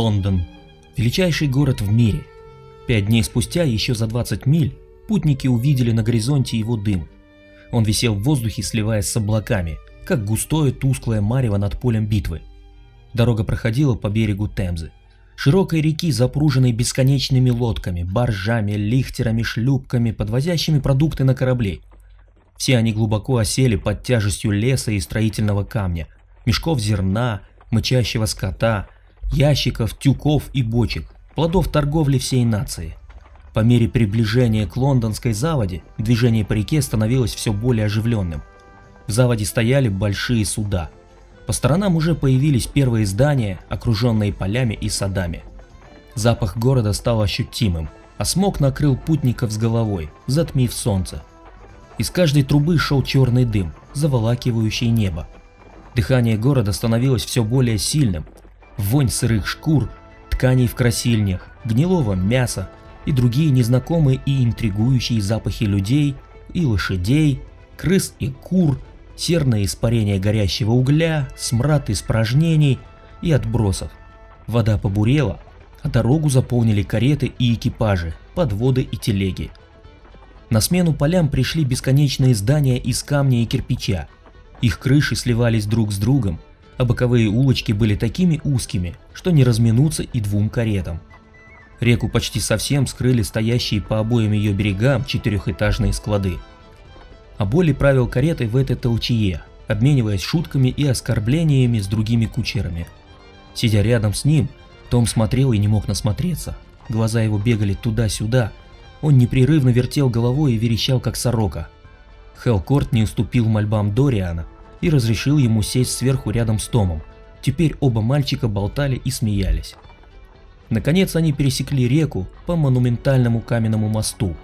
Лондон. Величайший город в мире. Пять дней спустя, еще за 20 миль, путники увидели на горизонте его дым. Он висел в воздухе, сливаясь с облаками, как густое тусклое марево над полем битвы. Дорога проходила по берегу Темзы. Широкой реки, запруженной бесконечными лодками, баржами, лихтерами, шлюпками, подвозящими продукты на корабли. Все они глубоко осели под тяжестью леса и строительного камня, мешков зерна, мычащего скота, ящиков, тюков и бочек, плодов торговли всей нации. По мере приближения к лондонской заводе движение по реке становилось все более оживленным. В заводе стояли большие суда. По сторонам уже появились первые здания, окруженные полями и садами. Запах города стал ощутимым, а смог накрыл путников с головой, затмив солнце. Из каждой трубы шел черный дым, заволакивающий небо. Дыхание города становилось все более сильным. Вонь сырых шкур, тканей в красильнях, гнилого мяса и другие незнакомые и интригующие запахи людей и лошадей, крыс и кур, серное испарение горящего угля, смрад испражнений и отбросов. Вода побурела, а дорогу заполнили кареты и экипажи, подводы и телеги. На смену полям пришли бесконечные здания из камня и кирпича. Их крыши сливались друг с другом, а боковые улочки были такими узкими, что не разминуться и двум каретам. Реку почти совсем скрыли стоящие по обоим ее берегам четырехэтажные склады. А Боли правил каретой в этой толчье, обмениваясь шутками и оскорблениями с другими кучерами. Сидя рядом с ним, Том смотрел и не мог насмотреться. Глаза его бегали туда-сюда, он непрерывно вертел головой и верещал, как сорока. Хелкорт не уступил мольбам Дориана и разрешил ему сесть сверху рядом с Томом. Теперь оба мальчика болтали и смеялись. Наконец они пересекли реку по монументальному каменному мосту,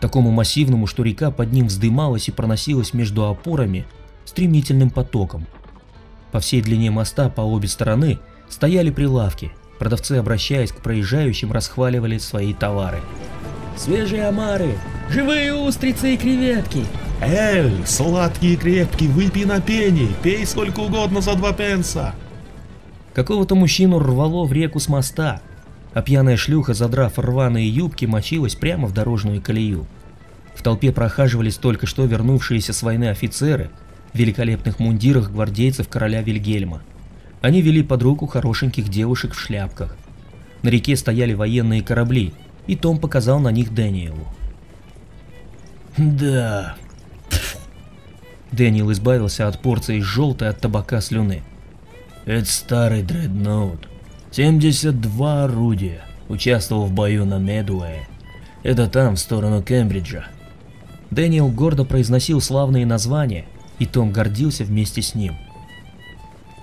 такому массивному, что река под ним вздымалась и проносилась между опорами стремительным потоком. По всей длине моста по обе стороны стояли прилавки, продавцы, обращаясь к проезжающим, расхваливали свои товары свежие омары, живые устрицы и креветки. Эй, сладкие крепкие, выпей на пени, пей сколько угодно за два пенса. Какого-то мужчину рвало в реку с моста, а пьяная шлюха, задрав рваные юбки, мочилась прямо в дорожную колею. В толпе прохаживались только что вернувшиеся с войны офицеры в великолепных мундирах гвардейцев короля Вильгельма. Они вели под руку хорошеньких девушек в шляпках. На реке стояли военные корабли, и Том показал на них Дэниелу. «Да...» Дэниел избавился от порции желтой от табака слюны. «Это старый дредноут. 72 орудия. Участвовал в бою на Медуэе. Это там, в сторону Кембриджа». Дэниел гордо произносил славные названия, и Том гордился вместе с ним.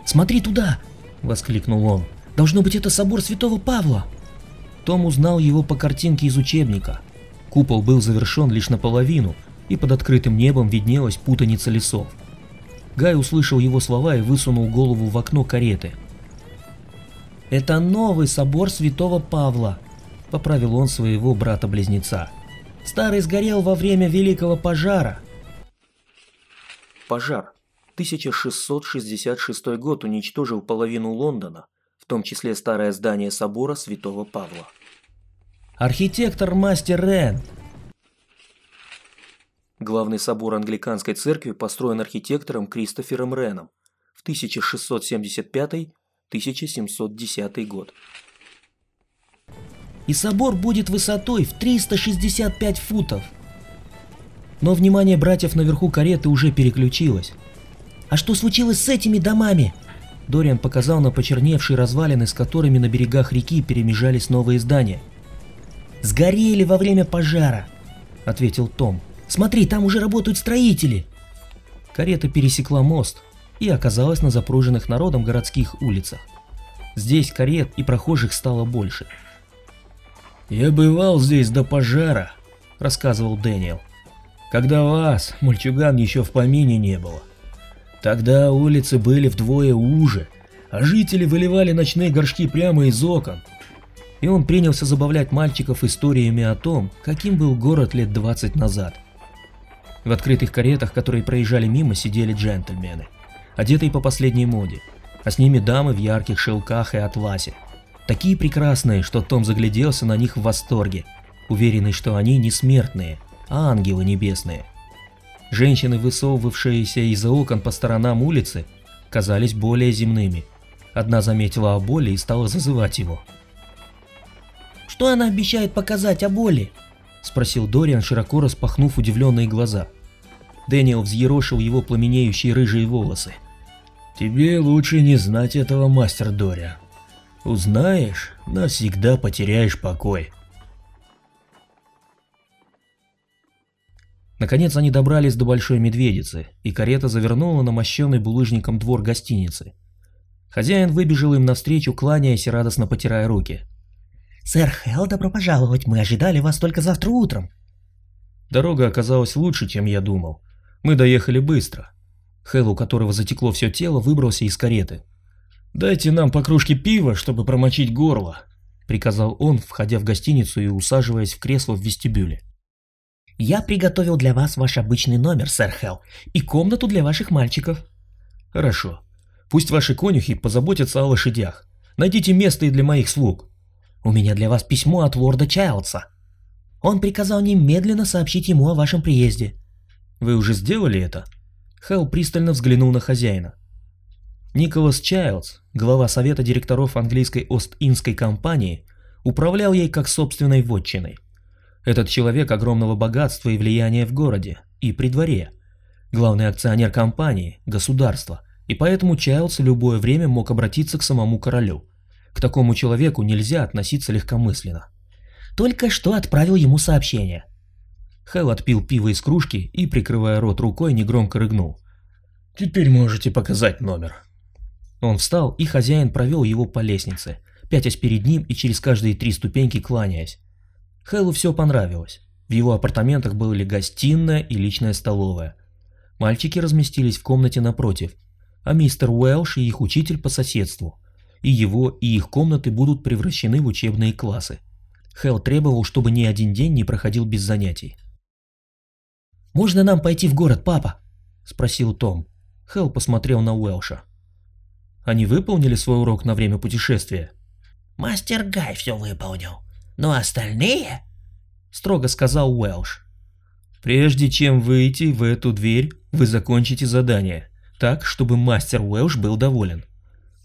«Смотри туда!» — воскликнул он. «Должно быть это собор Святого Павла!» Том узнал его по картинке из учебника. Купол был завершен лишь наполовину, и под открытым небом виднелась путаница лесов. Гай услышал его слова и высунул голову в окно кареты. «Это новый собор святого Павла», — поправил он своего брата-близнеца. «Старый сгорел во время Великого пожара». Пожар. 1666 год уничтожил половину Лондона, в том числе старое здание собора святого Павла. Архитектор мастер Рен. Главный собор англиканской церкви построен архитектором Кристофером Реном в 1675-1710 год. И собор будет высотой в 365 футов. Но внимание братьев наверху кареты уже переключилось. А что случилось с этими домами? Дориан показал на почерневшие развалины, с которыми на берегах реки перемежались новые здания – «Сгорели во время пожара», — ответил Том. «Смотри, там уже работают строители». Карета пересекла мост и оказалась на запруженных народом городских улицах. Здесь карет и прохожих стало больше. «Я бывал здесь до пожара», — рассказывал Дэниел. «Когда вас, мальчуган, еще в помине не было. Тогда улицы были вдвое уже, а жители выливали ночные горшки прямо из окон, и он принялся забавлять мальчиков историями о том, каким был город лет 20 назад. В открытых каретах, которые проезжали мимо, сидели джентльмены, одетые по последней моде, а с ними дамы в ярких шелках и атласе. Такие прекрасные, что Том загляделся на них в восторге, уверенный, что они не смертные, а ангелы небесные. Женщины, высовывавшиеся из-за окон по сторонам улицы, казались более земными. Одна заметила о боли и стала зазывать его. «Что она обещает показать о боли?» – спросил Дориан, широко распахнув удивленные глаза. Дэниел взъерошил его пламенеющие рыжие волосы. «Тебе лучше не знать этого, мастер Дориан. Узнаешь, навсегда потеряешь покой». Наконец они добрались до Большой Медведицы, и карета завернула на мощенный булыжником двор гостиницы. Хозяин выбежал им навстречу, кланяясь и радостно потирая руки. «Сэр Хелл, добро пожаловать, мы ожидали вас только завтра утром». Дорога оказалась лучше, чем я думал. Мы доехали быстро. Хелл, у которого затекло все тело, выбрался из кареты. «Дайте нам по кружке пива, чтобы промочить горло», — приказал он, входя в гостиницу и усаживаясь в кресло в вестибюле. «Я приготовил для вас ваш обычный номер, сэр Хелл, и комнату для ваших мальчиков». «Хорошо. Пусть ваши конюхи позаботятся о лошадях. Найдите место и для моих слуг». «У меня для вас письмо от лорда Чайлдса. Он приказал немедленно сообщить ему о вашем приезде». «Вы уже сделали это?» Хелл пристально взглянул на хозяина. Николас Чайлдс, глава совета директоров английской Ост-Индской компании, управлял ей как собственной вотчиной. Этот человек огромного богатства и влияния в городе и при дворе. Главный акционер компании – государство, и поэтому Чайлдс в любое время мог обратиться к самому королю. К такому человеку нельзя относиться легкомысленно. «Только что отправил ему сообщение», Хэл отпил пиво из кружки и, прикрывая рот рукой, негромко рыгнул. «Теперь можете показать номер». Он встал, и хозяин провел его по лестнице, пятясь перед ним и через каждые три ступеньки кланяясь. Хэлу все понравилось. В его апартаментах были гостиная и личная столовая. Мальчики разместились в комнате напротив, а мистер Уэлш и их учитель по соседству. И его, и их комнаты будут превращены в учебные классы. Хэл требовал, чтобы ни один день не проходил без занятий. «Можно нам пойти в город, папа?» – спросил Том. Хелл посмотрел на Уэлша. «Они выполнили свой урок на время путешествия?» «Мастер Гай все выполнил, но остальные...» – строго сказал Уэлш. «Прежде чем выйти в эту дверь, вы закончите задание, так, чтобы мастер Уэлш был доволен».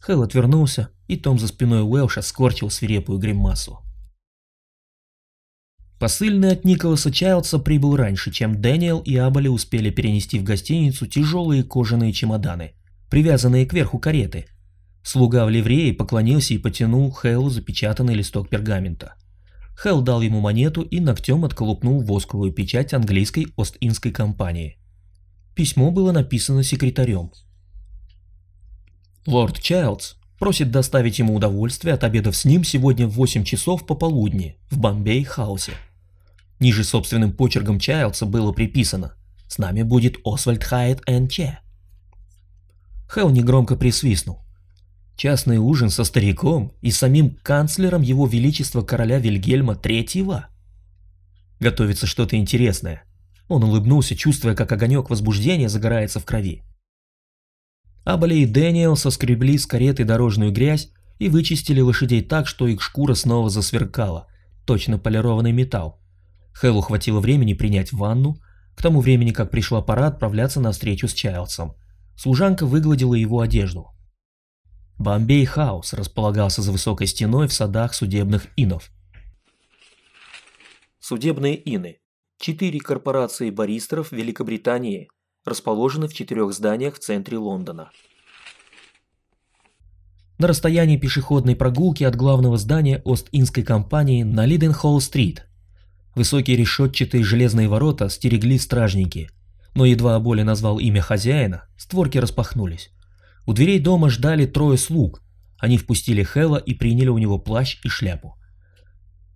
Хелл отвернулся, и Том за спиной Уэлша скорчил свирепую гримасу. Посыльный от Николаса Чайлдса прибыл раньше, чем Дэниел и Абали успели перенести в гостиницу тяжелые кожаные чемоданы, привязанные кверху кареты. Слуга в ливрее поклонился и потянул Хэллу запечатанный листок пергамента. Хелл дал ему монету и ногтем отколупнул восковую печать английской Ост-Индской компании. Письмо было написано секретарем. Лорд Чайлдс просит доставить ему удовольствие от обедов с ним сегодня в 8 часов пополудни в Бомбей-хаусе. Ниже собственным почерком Чайлдса было приписано «С нами будет Освальд Хайет Н.Ч». Хелл негромко присвистнул. Частный ужин со стариком и самим канцлером его величества короля Вильгельма III. Готовится что-то интересное. Он улыбнулся, чувствуя, как огонек возбуждения загорается в крови. Абали и Дэниел соскребли с кареты дорожную грязь и вычистили лошадей так, что их шкура снова засверкала, точно полированный металл. Хэллу хватило времени принять ванну, к тому времени, как пришла пора отправляться на встречу с Чайлдсом. Служанка выгладила его одежду. Бомбей Хаус располагался за высокой стеной в садах судебных инов. Судебные ины – четыре корпорации баристеров Великобритании, расположены в четырех зданиях в центре Лондона. На расстоянии пешеходной прогулки от главного здания Ост-Индской компании на Лиденхолл-стрит Высокие решетчатые железные ворота стерегли стражники, но едва Боли назвал имя хозяина, створки распахнулись. У дверей дома ждали трое слуг. Они впустили Хэла и приняли у него плащ и шляпу.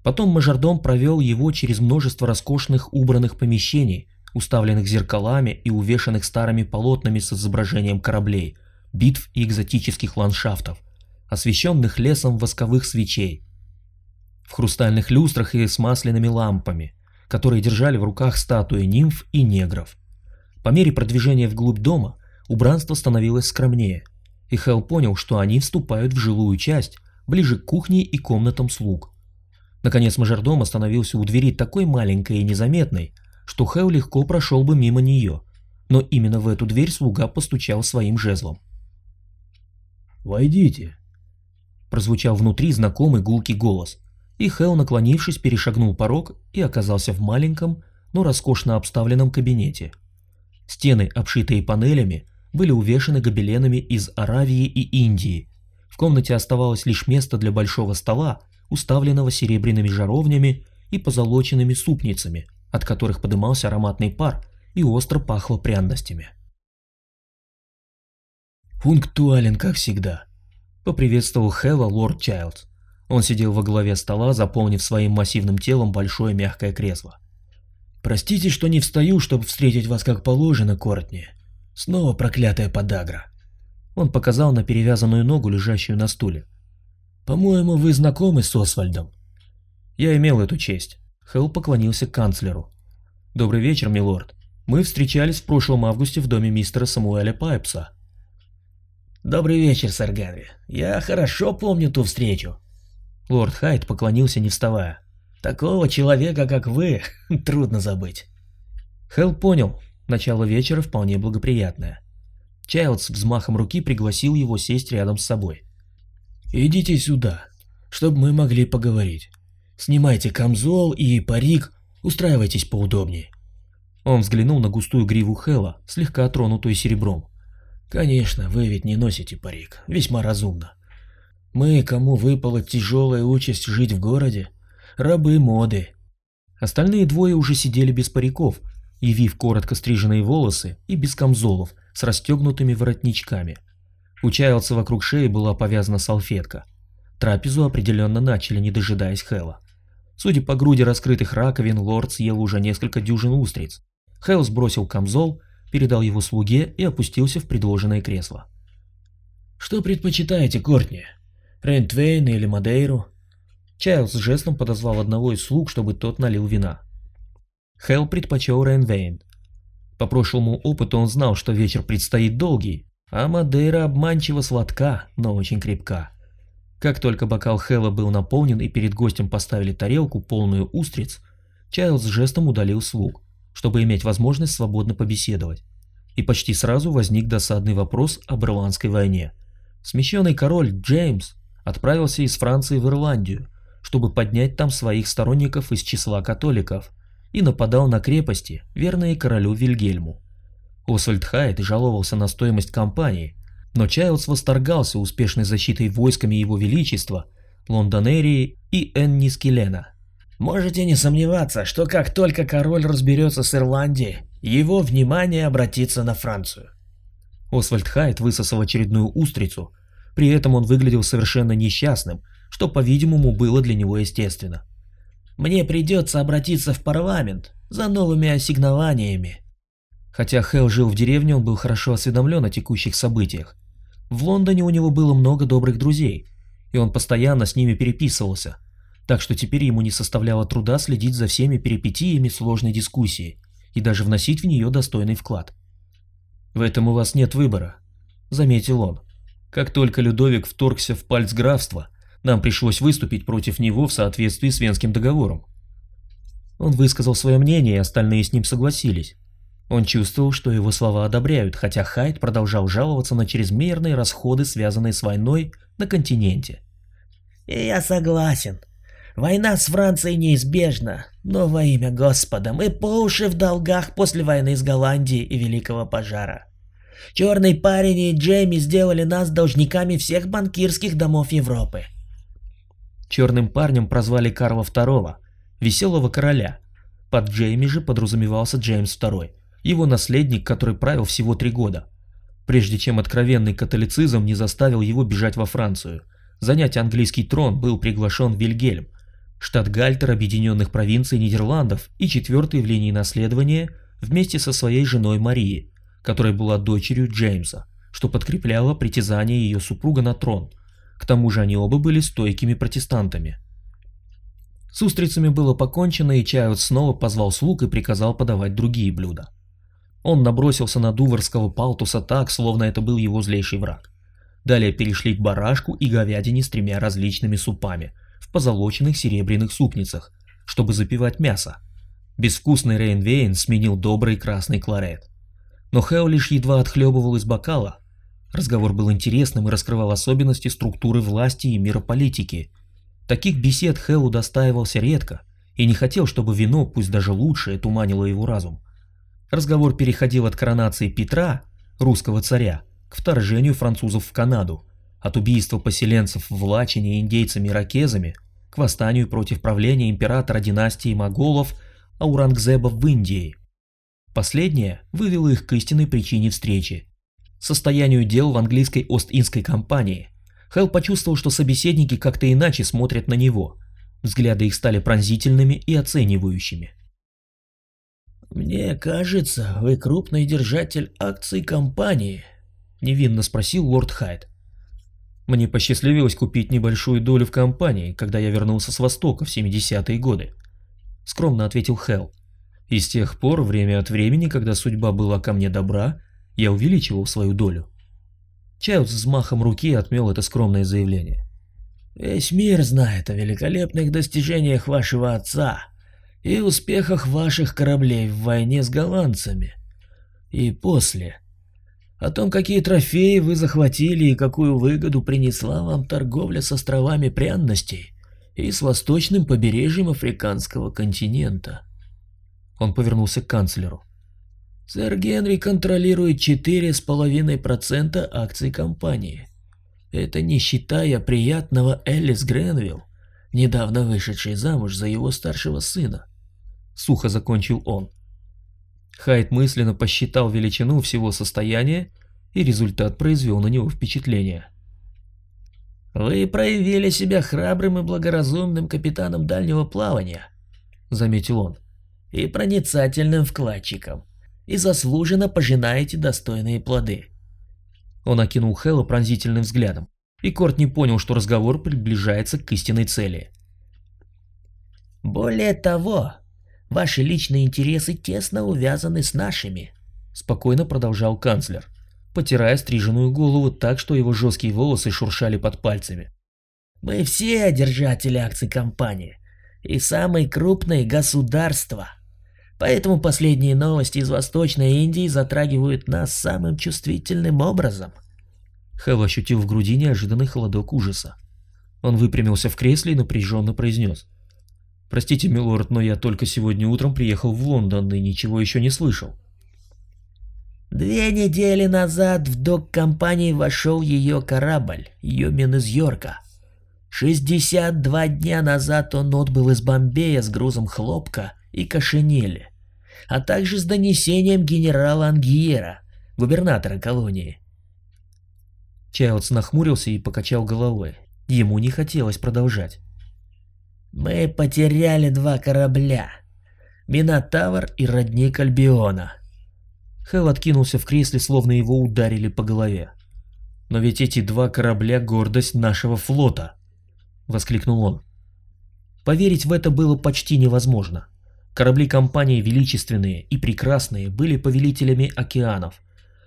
Потом мажордом провел его через множество роскошных убранных помещений, уставленных зеркалами и увешанных старыми полотнами с изображением кораблей, битв и экзотических ландшафтов, освещенных лесом восковых свечей, в хрустальных люстрах и с масляными лампами, которые держали в руках статуи нимф и негров. По мере продвижения вглубь дома убранство становилось скромнее, и Хелл понял, что они вступают в жилую часть, ближе к кухне и комнатам слуг. Наконец мажордом остановился у двери такой маленькой и незаметной, что Хэл легко прошел бы мимо нее, но именно в эту дверь слуга постучал своим жезлом. «Войдите», — прозвучал внутри знакомый гулкий голос, и Хэл, наклонившись, перешагнул порог и оказался в маленьком, но роскошно обставленном кабинете. Стены, обшитые панелями, были увешаны гобеленами из Аравии и Индии. В комнате оставалось лишь место для большого стола, уставленного серебряными жаровнями и позолоченными супницами, от которых подымался ароматный пар и остро пахло пряностями. «Пунктуален, как всегда», — поприветствовал Хэва лорд Чайлдс. Он сидел во главе стола, заполнив своим массивным телом большое мягкое кресло. «Простите, что не встаю, чтобы встретить вас как положено, Кортни. Снова проклятая подагра». Он показал на перевязанную ногу, лежащую на стуле. «По-моему, вы знакомы с Освальдом?» «Я имел эту честь». Хелл поклонился канцлеру. «Добрый вечер, милорд. Мы встречались в прошлом августе в доме мистера Самуэля Пайпса». «Добрый вечер, сэр Генри. Я хорошо помню ту встречу». Лорд Хайт поклонился, не вставая. «Такого человека, как вы, трудно забыть». Хелл понял, начало вечера вполне благоприятное. Чайлдс взмахом руки пригласил его сесть рядом с собой. «Идите сюда, чтобы мы могли поговорить. Снимайте камзол и парик, устраивайтесь поудобнее». Он взглянул на густую гриву Хэлла, слегка тронутую серебром. «Конечно, вы ведь не носите парик. Весьма разумно. Мы, кому выпала тяжелая участь жить в городе, рабы моды». Остальные двое уже сидели без париков, явив коротко стриженные волосы и без камзолов с расстегнутыми воротничками. У Чайлдса вокруг шеи была повязана салфетка. Трапезу определенно начали, не дожидаясь Хэлла. Судя по груди раскрытых раковин, лорд съел уже несколько дюжин устриц. Хэл сбросил камзол, передал его слуге и опустился в предложенное кресло. «Что предпочитаете, Кортни? Рентвейн или Мадейру?» Чайлз жестом подозвал одного из слуг, чтобы тот налил вина. Хелл предпочел Рейнвейн. По прошлому опыту он знал, что вечер предстоит долгий, а Мадейра обманчиво сладка, но очень крепка. Как только бокал Хэлла был наполнен и перед гостем поставили тарелку, полную устриц, Чайлз жестом удалил слуг, чтобы иметь возможность свободно побеседовать. И почти сразу возник досадный вопрос об Ирландской войне. Смещенный король Джеймс отправился из Франции в Ирландию, чтобы поднять там своих сторонников из числа католиков, и нападал на крепости, верные королю Вильгельму. Освальд Хайт жаловался на стоимость кампании, но Чайлдс восторгался успешной защитой войсками его величества, Лондонерии и Энни Скелена. Можете не сомневаться, что как только король разберется с Ирландией, его внимание обратится на Францию. Освальд Хайт высосал очередную устрицу, при этом он выглядел совершенно несчастным, что, по-видимому, было для него естественно. «Мне придется обратиться в парламент за новыми ассигнованиями». Хотя Хелл жил в деревне, он был хорошо осведомлен о текущих событиях. В Лондоне у него было много добрых друзей, и он постоянно с ними переписывался, так что теперь ему не составляло труда следить за всеми перипетиями сложной дискуссии и даже вносить в нее достойный вклад. «В этом у вас нет выбора», — заметил он. «Как только Людовик вторгся в пальцграфство, нам пришлось выступить против него в соответствии с Венским договором». Он высказал свое мнение, и остальные с ним согласились. Он чувствовал, что его слова одобряют, хотя Хайд продолжал жаловаться на чрезмерные расходы, связанные с войной на континенте. «Я согласен. Война с Францией неизбежна, но во имя Господа мы по уши в долгах после войны с Голландией и Великого пожара. Черный парень и Джейми сделали нас должниками всех банкирских домов Европы. Черным парнем прозвали Карла II, веселого короля. Под Джейми же подразумевался Джеймс II его наследник, который правил всего три года. Прежде чем откровенный католицизм не заставил его бежать во Францию, занять английский трон был приглашен Вильгельм, штат Гальтер Объединенных Провинций Нидерландов и четвертый в линии наследования вместе со своей женой Марией, которая была дочерью Джеймса, что подкрепляло притязание ее супруга на трон. К тому же они оба были стойкими протестантами. С устрицами было покончено, и Чайлд снова позвал слуг и приказал подавать другие блюда. Он набросился на дуварского палтуса так, словно это был его злейший враг. Далее перешли к барашку и говядине с тремя различными супами в позолоченных серебряных супницах, чтобы запивать мясо. Безвкусный Рейнвейн сменил добрый красный кларет. Но Хео лишь едва отхлебывал из бокала. Разговор был интересным и раскрывал особенности структуры власти и мирополитики. Таких бесед Хео удостаивался редко и не хотел, чтобы вино, пусть даже лучшее, туманило его разум. Разговор переходил от коронации Петра, русского царя, к вторжению французов в Канаду, от убийства поселенцев в Лачине индейцами-иракезами к восстанию против правления императора династии моголов Аурангзеба в Индии. Последнее вывело их к истинной причине встречи – состоянию дел в английской Ост-Индской компании. Хелл почувствовал, что собеседники как-то иначе смотрят на него. Взгляды их стали пронзительными и оценивающими. «Мне кажется, вы крупный держатель акций компании», — невинно спросил лорд Хайд. «Мне посчастливилось купить небольшую долю в компании, когда я вернулся с Востока в 70-е годы», — скромно ответил Хелл. «И с тех пор, время от времени, когда судьба была ко мне добра, я увеличивал свою долю». Чайлдс взмахом руки отмел это скромное заявление. «Весь мир знает о великолепных достижениях вашего отца и успехах ваших кораблей в войне с голландцами. И после. О том, какие трофеи вы захватили и какую выгоду принесла вам торговля с островами пряностей и с восточным побережьем африканского континента. Он повернулся к канцлеру. Сэр Генри контролирует 4,5% акций компании. Это не считая приятного Элис Гренвилл, недавно вышедшей замуж за его старшего сына. Сухо закончил он. Хайд мысленно посчитал величину всего состояния, и результат произвел на него впечатление. «Вы проявили себя храбрым и благоразумным капитаном дальнего плавания», — заметил он, — «и проницательным вкладчиком, и заслуженно пожинаете достойные плоды». Он окинул Хэлла пронзительным взглядом, и Корт не понял, что разговор приближается к истинной цели. «Более того, Ваши личные интересы тесно увязаны с нашими», — спокойно продолжал канцлер, потирая стриженную голову так, что его жесткие волосы шуршали под пальцами. «Мы все держатели акций компании и самые крупные государства. Поэтому последние новости из Восточной Индии затрагивают нас самым чувствительным образом». Хэл ощутил в груди неожиданный холодок ужаса. Он выпрямился в кресле и напряженно произнес. Простите, милорд, но я только сегодня утром приехал в Лондон и ничего еще не слышал. Две недели назад в док компании вошел ее корабль, Юмин из Йорка. 62 дня назад он отбыл из Бомбея с грузом хлопка и кошенели, а также с донесением генерала Ангиера, губернатора колонии. Чайлдс нахмурился и покачал головой. Ему не хотелось продолжать. Мы потеряли два корабля. Минотавр и родник Альбиона. Хэл откинулся в кресле, словно его ударили по голове. «Но ведь эти два корабля — гордость нашего флота!» — воскликнул он. Поверить в это было почти невозможно. Корабли компании величественные и прекрасные были повелителями океанов.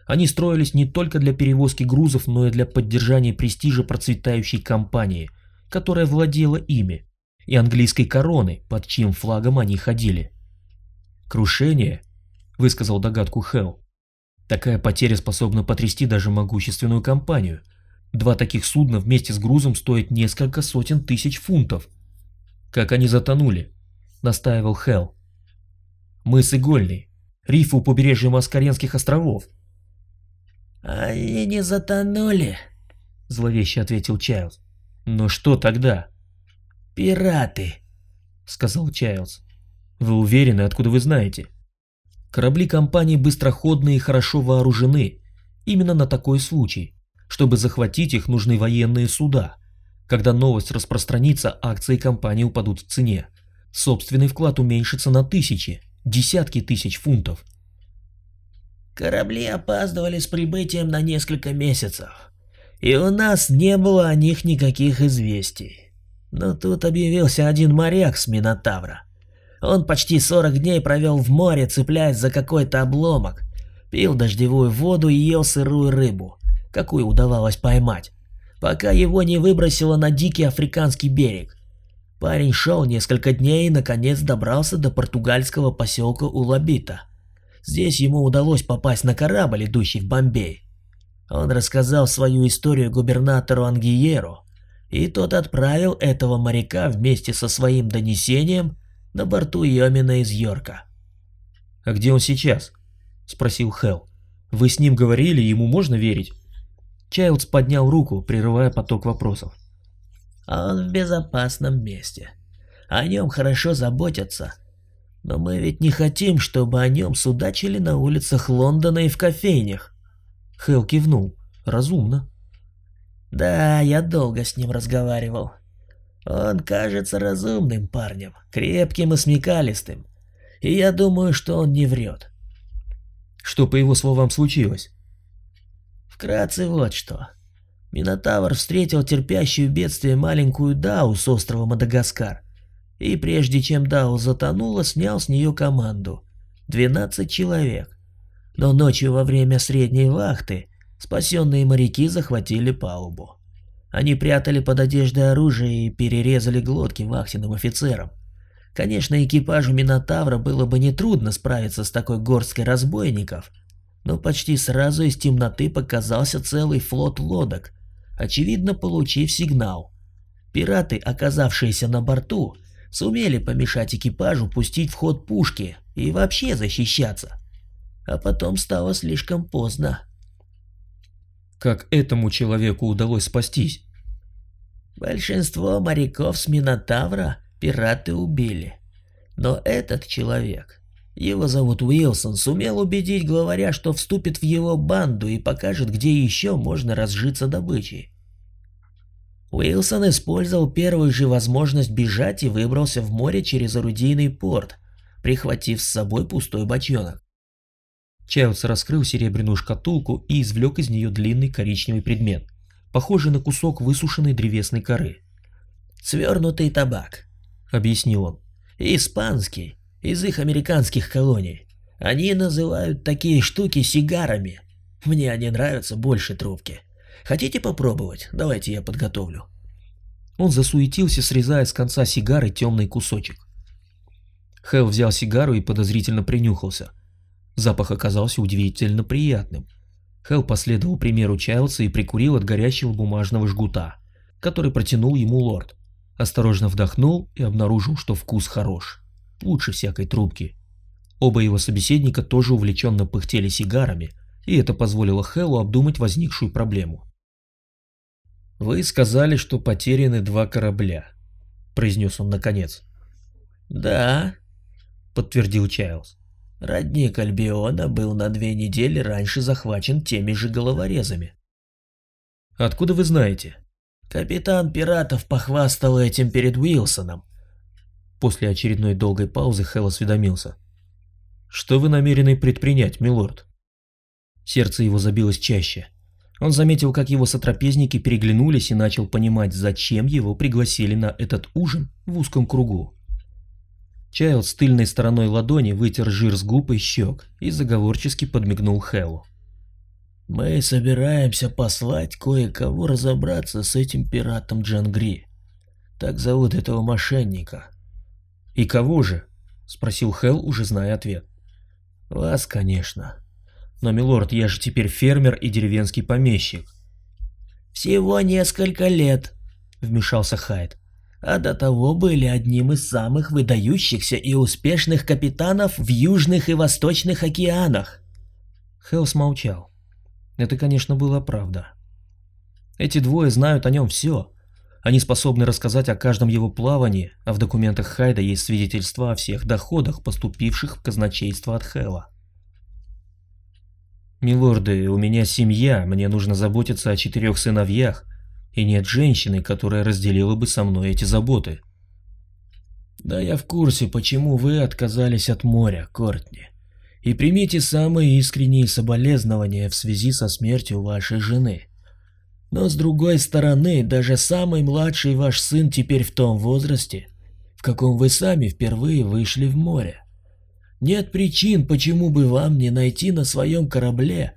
Они строились не только для перевозки грузов, но и для поддержания престижа процветающей компании, которая владела ими и английской короны, под чьим флагом они ходили. «Крушение?» – высказал догадку Хелл. «Такая потеря способна потрясти даже могущественную компанию. Два таких судна вместе с грузом стоят несколько сотен тысяч фунтов. Как они затонули?» – настаивал Хелл. «Мыс Игольный, риф у побережья Маскаренских островов». «Они не затонули», – зловеще ответил Чайлз. «Но что тогда?» «Пираты», — сказал Чайлз. «Вы уверены, откуда вы знаете?» Корабли компании быстроходные и хорошо вооружены. Именно на такой случай. Чтобы захватить их, нужны военные суда. Когда новость распространится, акции компании упадут в цене. Собственный вклад уменьшится на тысячи, десятки тысяч фунтов. Корабли опаздывали с прибытием на несколько месяцев. И у нас не было о них никаких известий. Но тут объявился один моряк с Минотавра. Он почти 40 дней провел в море, цепляясь за какой-то обломок, пил дождевую воду и ел сырую рыбу, какую удавалось поймать, пока его не выбросило на дикий африканский берег. Парень шел несколько дней и наконец добрался до португальского поселка Улабита. Здесь ему удалось попасть на корабль, идущий в Бомбей. Он рассказал свою историю губернатору Ангиеру, и тот отправил этого моряка вместе со своим донесением на борту Йомина из Йорка. «А где он сейчас?» — спросил Хелл. «Вы с ним говорили, ему можно верить?» Чайлдс поднял руку, прерывая поток вопросов. Он в безопасном месте. О нем хорошо заботятся. Но мы ведь не хотим, чтобы о нем судачили на улицах Лондона и в кофейнях. Хелл кивнул. Разумно. Да, я долго с ним разговаривал. Он кажется разумным парнем, крепким и смекалистым. И я думаю, что он не врет. Что, по его словам, случилось? Вкратце вот что. Минотавр встретил терпящую бедствие маленькую Дау с острова Мадагаскар. И прежде чем Дау затонула, снял с нее команду. 12 человек. Но ночью во время средней вахты спасенные моряки захватили палубу. Они прятали под одеждой оружие и перерезали глотки вахтенным офицерам. Конечно, экипажу Минотавра было бы нетрудно справиться с такой горсткой разбойников, но почти сразу из темноты показался целый флот лодок, очевидно получив сигнал. Пираты, оказавшиеся на борту, сумели помешать экипажу пустить в ход пушки и вообще защищаться. А потом стало слишком поздно. Как этому человеку удалось спастись? Большинство моряков с Минотавра пираты убили. Но этот человек, его зовут Уилсон, сумел убедить главаря, что вступит в его банду и покажет, где еще можно разжиться добычей. Уилсон использовал первую же возможность бежать и выбрался в море через орудийный порт, прихватив с собой пустой бочонок. Чайлдс раскрыл серебряную шкатулку и извлек из нее длинный коричневый предмет, похожий на кусок высушенной древесной коры. «Свернутый табак», — объяснил он. «Испанский, из их американских колоний. Они называют такие штуки сигарами. Мне они нравятся больше трубки. Хотите попробовать? Давайте я подготовлю». Он засуетился, срезая с конца сигары темный кусочек. Хелл взял сигару и подозрительно принюхался. Запах оказался удивительно приятным. Хелл последовал примеру Чайлдса и прикурил от горящего бумажного жгута, который протянул ему лорд. Осторожно вдохнул и обнаружил, что вкус хорош. Лучше всякой трубки. Оба его собеседника тоже увлеченно пыхтели сигарами, и это позволило Хеллу обдумать возникшую проблему. «Вы сказали, что потеряны два корабля», — произнес он наконец. «Да», — подтвердил Чайлз. «Родник Альбиона был на две недели раньше захвачен теми же головорезами». «Откуда вы знаете?» «Капитан пиратов похвастал этим перед Уилсоном». После очередной долгой паузы Хелл осведомился. «Что вы намерены предпринять, милорд?» Сердце его забилось чаще. Он заметил, как его сотрапезники переглянулись и начал понимать, зачем его пригласили на этот ужин в узком кругу. Чайлд с тыльной стороной ладони вытер жир с губ и щек и заговорчески подмигнул Хэллу. «Мы собираемся послать кое-кого разобраться с этим пиратом Джангри. Так зовут этого мошенника». «И кого же?» — спросил Хелл, уже зная ответ. «Вас, конечно. Но, милорд, я же теперь фермер и деревенский помещик. Всего несколько лет, вмешался Хайд. А до того были одним из самых выдающихся и успешных капитанов в южных и восточных океанах. Хелл смолчал. Это, конечно, была правда. Эти двое знают о нем все. Они способны рассказать о каждом его плавании, а в документах Хайда есть свидетельства о всех доходах, поступивших в казначейство от Хэлла. «Милорды, у меня семья, мне нужно заботиться о четырех сыновьях, и нет женщины, которая разделила бы со мной эти заботы». «Да я в курсе, почему вы отказались от моря, Кортни. И примите самые искренние соболезнования в связи со смертью вашей жены. Но с другой стороны, даже самый младший ваш сын теперь в том возрасте, в каком вы сами впервые вышли в море. Нет причин, почему бы вам не найти на своем корабле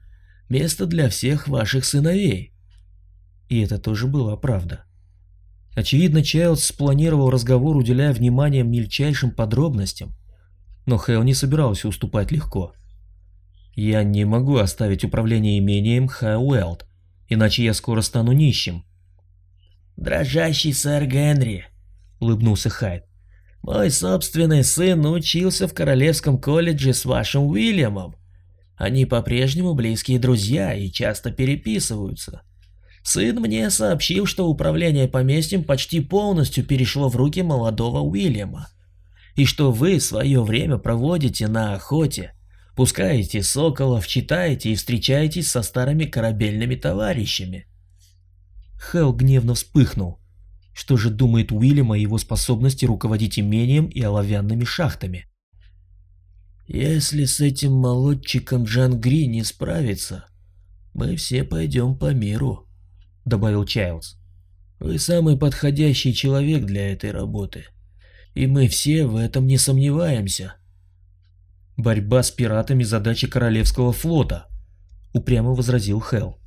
Место для всех ваших сыновей. И это тоже была правда. Очевидно, Чайлдс спланировал разговор, уделяя внимание мельчайшим подробностям. Но Хэл не собирался уступать легко. «Я не могу оставить управление имением Хайуэлд, иначе я скоро стану нищим». «Дрожащий сэр Генри», — улыбнулся Хайд. «Мой собственный сын учился в Королевском колледже с вашим Уильямом. Они по-прежнему близкие друзья и часто переписываются. Сын мне сообщил, что управление поместьем почти полностью перешло в руки молодого Уильяма, и что вы свое время проводите на охоте, пускаете соколов, читаете и встречаетесь со старыми корабельными товарищами. Хелл гневно вспыхнул. Что же думает Уильям о его способности руководить имением и оловянными шахтами? Если с этим молодчиком Джангри не справиться, мы все пойдем по миру. — добавил Чайлдс. «Вы самый подходящий человек для этой работы, и мы все в этом не сомневаемся». «Борьба с пиратами — задача Королевского флота», — упрямо возразил Хелл.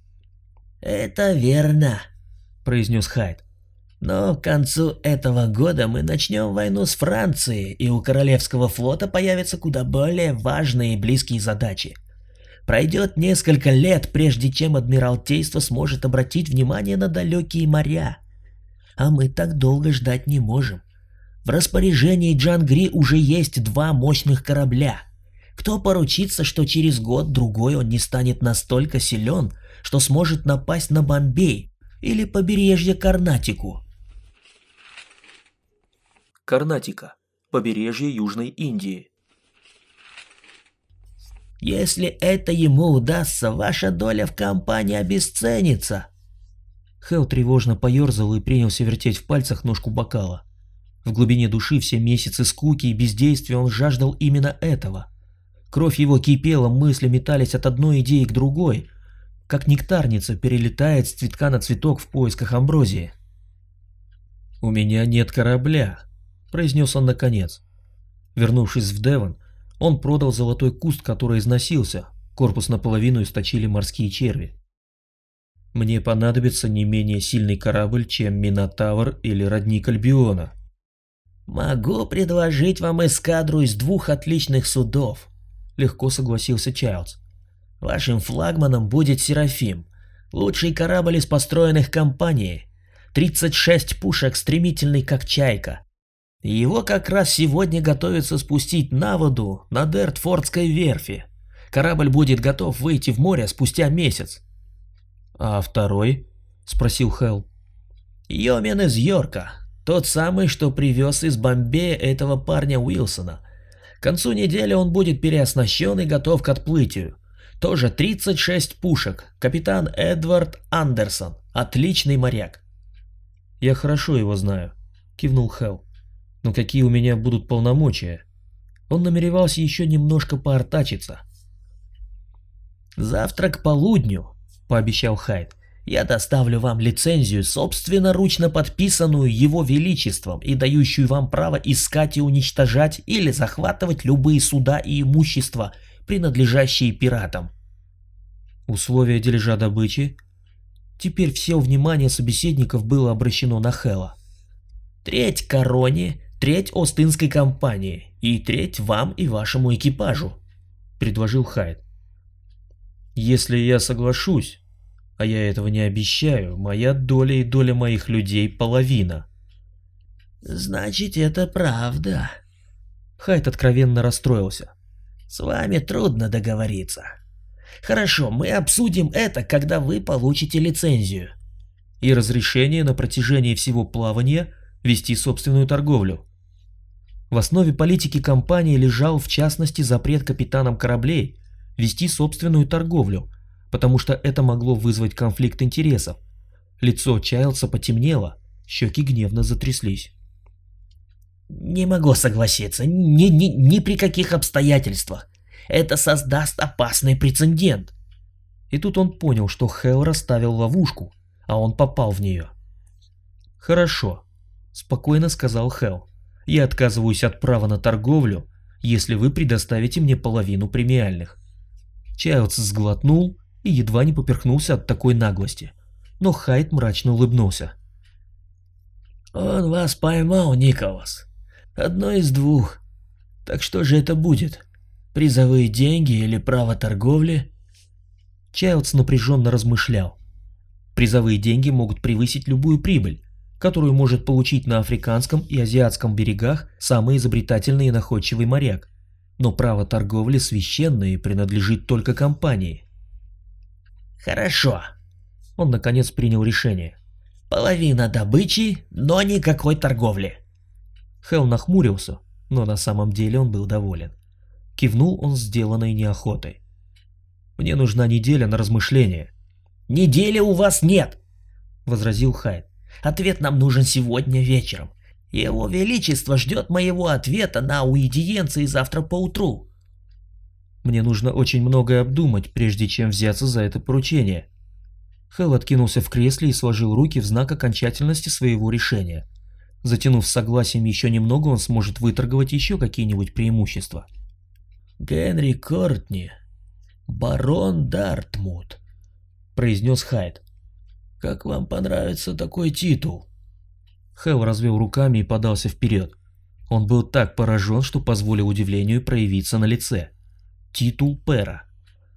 «Это верно», — произнес Хайд. «Но к концу этого года мы начнем войну с Францией, и у Королевского флота появятся куда более важные и близкие задачи. Пройдет несколько лет, прежде чем Адмиралтейство сможет обратить внимание на далекие моря. А мы так долго ждать не можем. В распоряжении Джангри уже есть два мощных корабля. Кто поручится, что через год-другой он не станет настолько силен, что сможет напасть на Бомбей или побережье Карнатику? Карнатика. Побережье Южной Индии. Если это ему удастся, ваша доля в компании обесценится. Хелл тревожно поерзал и принялся вертеть в пальцах ножку бокала. В глубине души все месяцы скуки и бездействия он жаждал именно этого. Кровь его кипела, мысли метались от одной идеи к другой, как нектарница перелетает с цветка на цветок в поисках амброзии. «У меня нет корабля», — произнес он наконец. Вернувшись в Девон, он продал золотой куст, который износился, корпус наполовину источили морские черви. Мне понадобится не менее сильный корабль, чем Минотавр или Родник Альбиона. «Могу предложить вам эскадру из двух отличных судов», — легко согласился Чайлдс. «Вашим флагманом будет Серафим, лучший корабль из построенных компанией. 36 пушек, стремительный как чайка. Его как раз сегодня готовятся спустить на воду на Дертфордской верфи. Корабль будет готов выйти в море спустя месяц. «А второй?» — спросил Хелл. «Йомен из Йорка. Тот самый, что привез из Бомбея этого парня Уилсона. Концу недели он будет переоснащен и готов к отплытию. Тоже 36 пушек. Капитан Эдвард Андерсон. Отличный моряк». «Я хорошо его знаю», — кивнул Хелл. Но какие у меня будут полномочия? Он намеревался еще немножко поортачиться. «Завтра к полудню», — пообещал Хайд, — «я доставлю вам лицензию, собственноручно подписанную Его Величеством и дающую вам право искать и уничтожать или захватывать любые суда и имущество, принадлежащие пиратам». Условия дележа добычи? Теперь все внимание собеседников было обращено на Хела. Треть короне, треть Остинской компании и треть вам и вашему экипажу», — предложил Хайд. «Если я соглашусь, а я этого не обещаю, моя доля и доля моих людей половина». «Значит, это правда». Хайд откровенно расстроился. «С вами трудно договориться. Хорошо, мы обсудим это, когда вы получите лицензию». «И разрешение на протяжении всего плавания вести собственную торговлю. В основе политики компании лежал в частности запрет капитанам кораблей вести собственную торговлю, потому что это могло вызвать конфликт интересов. Лицо Чайлдса потемнело, щеки гневно затряслись. «Не могу согласиться, ни, ни, ни при каких обстоятельствах. Это создаст опасный прецедент». И тут он понял, что Хелл расставил ловушку, а он попал в нее. «Хорошо», — спокойно сказал Хелл. Я отказываюсь от права на торговлю, если вы предоставите мне половину премиальных. Чайлдс сглотнул и едва не поперхнулся от такой наглости. Но Хайд мрачно улыбнулся. «Он вас поймал, Николас. Одно из двух. Так что же это будет? Призовые деньги или право торговли?» Чайлдс напряженно размышлял. Призовые деньги могут превысить любую прибыль, которую может получить на африканском и азиатском берегах самый изобретательный и находчивый моряк. Но право торговли священное и принадлежит только компании. «Хорошо», — он наконец принял решение. «Половина добычи, но никакой торговли». Хелл нахмурился, но на самом деле он был доволен. Кивнул он сделанной неохотой. Мне нужна неделя на размышление. Недели у вас нет, возразил Хайд. Ответ нам нужен сегодня вечером. Его Величество ждет моего ответа на уидиенции завтра поутру. Мне нужно очень многое обдумать, прежде чем взяться за это поручение. Хелл откинулся в кресле и сложил руки в знак окончательности своего решения. Затянув согласием еще немного, он сможет выторговать еще какие-нибудь преимущества. Генри Кортни «Барон Дартмут», — произнес Хайд. «Как вам понравится такой титул?» Хелл развел руками и подался вперед. Он был так поражен, что позволил удивлению проявиться на лице. Титул Пера.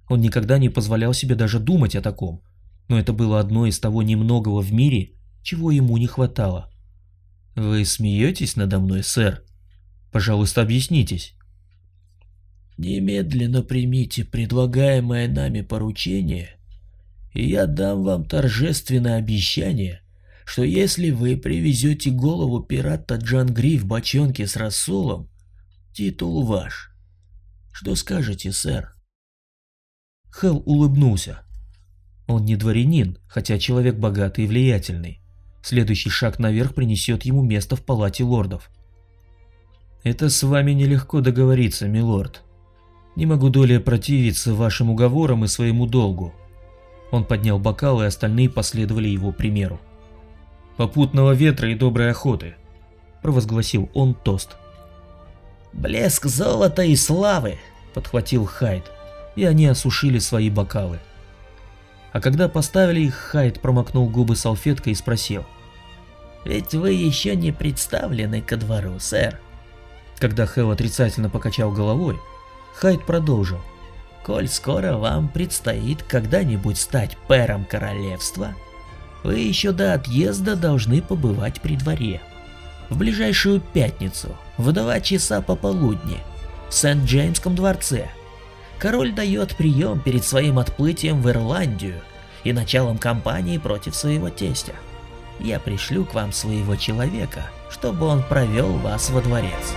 Он никогда не позволял себе даже думать о таком, но это было одно из того немногого в мире, чего ему не хватало. «Вы смеетесь надо мной, сэр? Пожалуйста, объяснитесь». Немедленно примите предлагаемое нами поручение, и я дам вам торжественное обещание, что если вы привезете голову пирата Джангри в бочонке с рассолом, титул ваш. Что скажете, сэр? Хелл улыбнулся. Он не дворянин, хотя человек богатый и влиятельный. Следующий шаг наверх принесет ему место в палате лордов. «Это с вами нелегко договориться, милорд», не могу долей противиться вашим уговорам и своему долгу. Он поднял бокал, и остальные последовали его примеру. «Попутного ветра и доброй охоты», – провозгласил он тост. «Блеск золота и славы», – подхватил Хайд, и они осушили свои бокалы. А когда поставили их, Хайд промокнул губы салфеткой и спросил. «Ведь вы еще не представлены ко двору, сэр». Когда Хелл отрицательно покачал головой, Хайд продолжил. «Коль скоро вам предстоит когда-нибудь стать пэром королевства, вы еще до отъезда должны побывать при дворе. В ближайшую пятницу, в два часа пополудни, в Сент-Джеймском дворце. Король дает прием перед своим отплытием в Ирландию и началом кампании против своего тестя. Я пришлю к вам своего человека, чтобы он провел вас во дворец.